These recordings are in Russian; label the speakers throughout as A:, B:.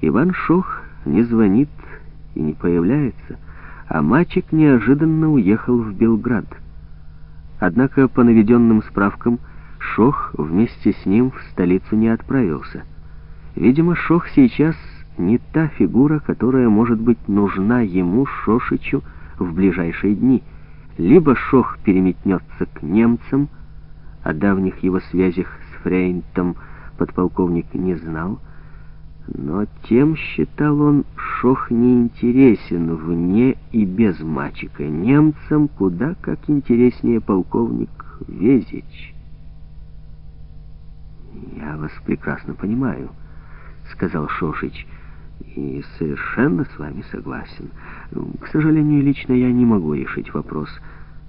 A: Иван Шох не звонит и не появляется, а мальчик неожиданно уехал в Белград. Однако по наведенным справкам Шох вместе с ним в столицу не отправился. Видимо, Шох сейчас не та фигура, которая может быть нужна ему, Шошичу, в ближайшие дни. Либо Шох переметнется к немцам, о давних его связях с Фрейнтом подполковник не знал, но тем, считал он, Шох не интересен вне и без мальчика. Немцам куда как интереснее полковник Везич. «Я вас прекрасно понимаю», — сказал Шошич, — «и совершенно с вами согласен. К сожалению, лично я не могу решить вопрос,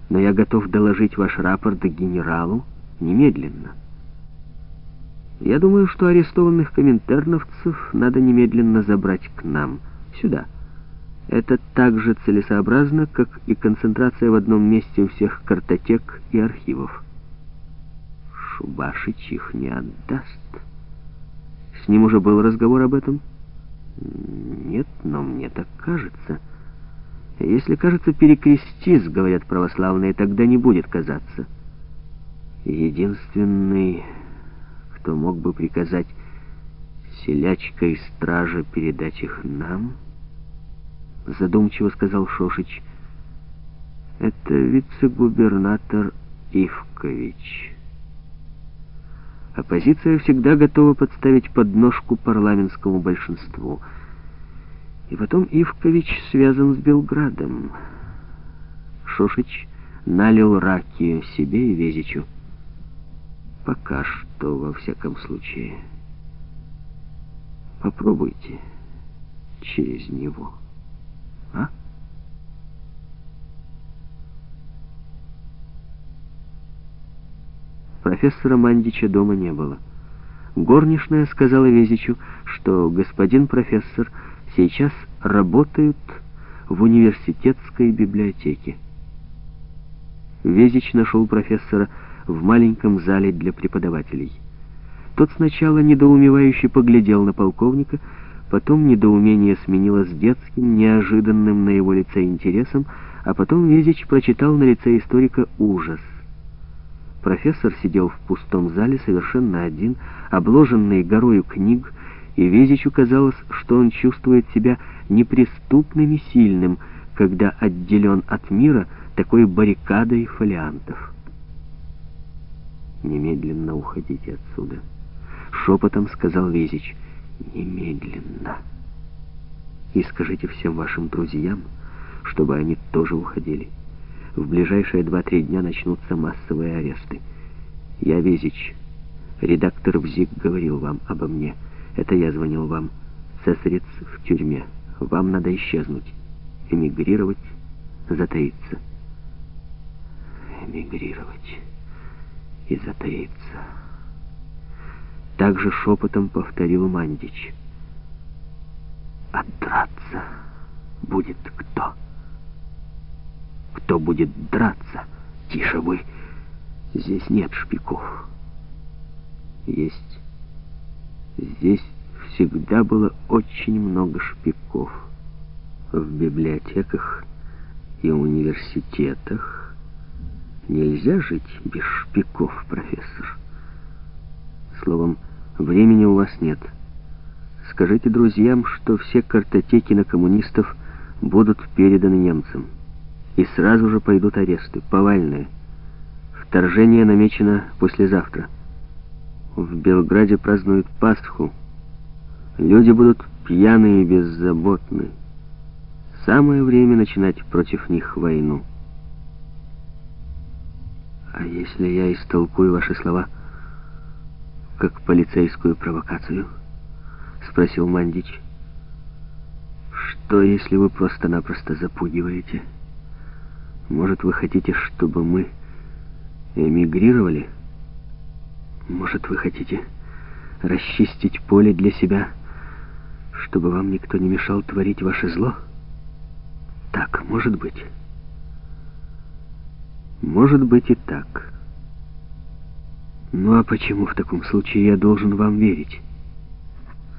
A: но я готов доложить ваш рапорт генералу немедленно». Я думаю, что арестованных коминтерновцев надо немедленно забрать к нам, сюда. Это так же целесообразно, как и концентрация в одном месте у всех картотек и архивов. Шубашич их не отдаст. С ним уже был разговор об этом? Нет, но мне так кажется. Если кажется, перекрестись, говорят православные, тогда не будет казаться. Единственный кто мог бы приказать селячкой стража передать их нам? Задумчиво сказал Шошич. Это вице-губернатор Ивкович. Оппозиция всегда готова подставить подножку парламентскому большинству. И потом Ивкович связан с Белградом. Шошич налил раки себе и Везичу. Пока что, во всяком случае. Попробуйте через него. А? Профессора Мандича дома не было. Горничная сказала Везичу, что господин профессор сейчас работает в университетской библиотеке. Везич нашел профессора в маленьком зале для преподавателей. Тот сначала недоумевающе поглядел на полковника, потом недоумение сменилось детским, неожиданным на его лице интересом, а потом Везич прочитал на лице историка ужас. Профессор сидел в пустом зале совершенно один, обложенный горою книг, и Везичу казалось, что он чувствует себя неприступным и сильным, когда отделен от мира такой баррикадой фолиантов. «Немедленно уходите отсюда», — шепотом сказал Везич. «Немедленно. И скажите всем вашим друзьям, чтобы они тоже уходили. В ближайшие два-три дня начнутся массовые аресты. Я Везич. Редактор ВЗИК говорил вам обо мне. Это я звонил вам. Цесарец в тюрьме. Вам надо исчезнуть. Эмигрировать, затаиться. Эмигрировать и затаится. Также шепотом повторил Мандич. Отдраться будет кто? Кто будет драться? Тише вы. Здесь нет шпиков. Есть. Здесь всегда было очень много шпиков. В библиотеках и университетах Нельзя жить без шпиков, профессор. Словом, времени у вас нет. Скажите друзьям, что все картотеки на коммунистов будут переданы немцам. И сразу же пойдут аресты, повальные. Вторжение намечено послезавтра. В Белграде празднуют Пасху. Люди будут пьяные и беззаботны. Самое время начинать против них войну. А если я истолкую ваши слова как полицейскую провокацию? Спросил Мандич. Что, если вы просто-напросто запугиваете? Может, вы хотите, чтобы мы эмигрировали? Может, вы хотите расчистить поле для себя, чтобы вам никто не мешал творить ваше зло? Так, может быть... Может быть и так. Ну а почему в таком случае я должен вам верить?